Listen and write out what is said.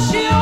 Hoje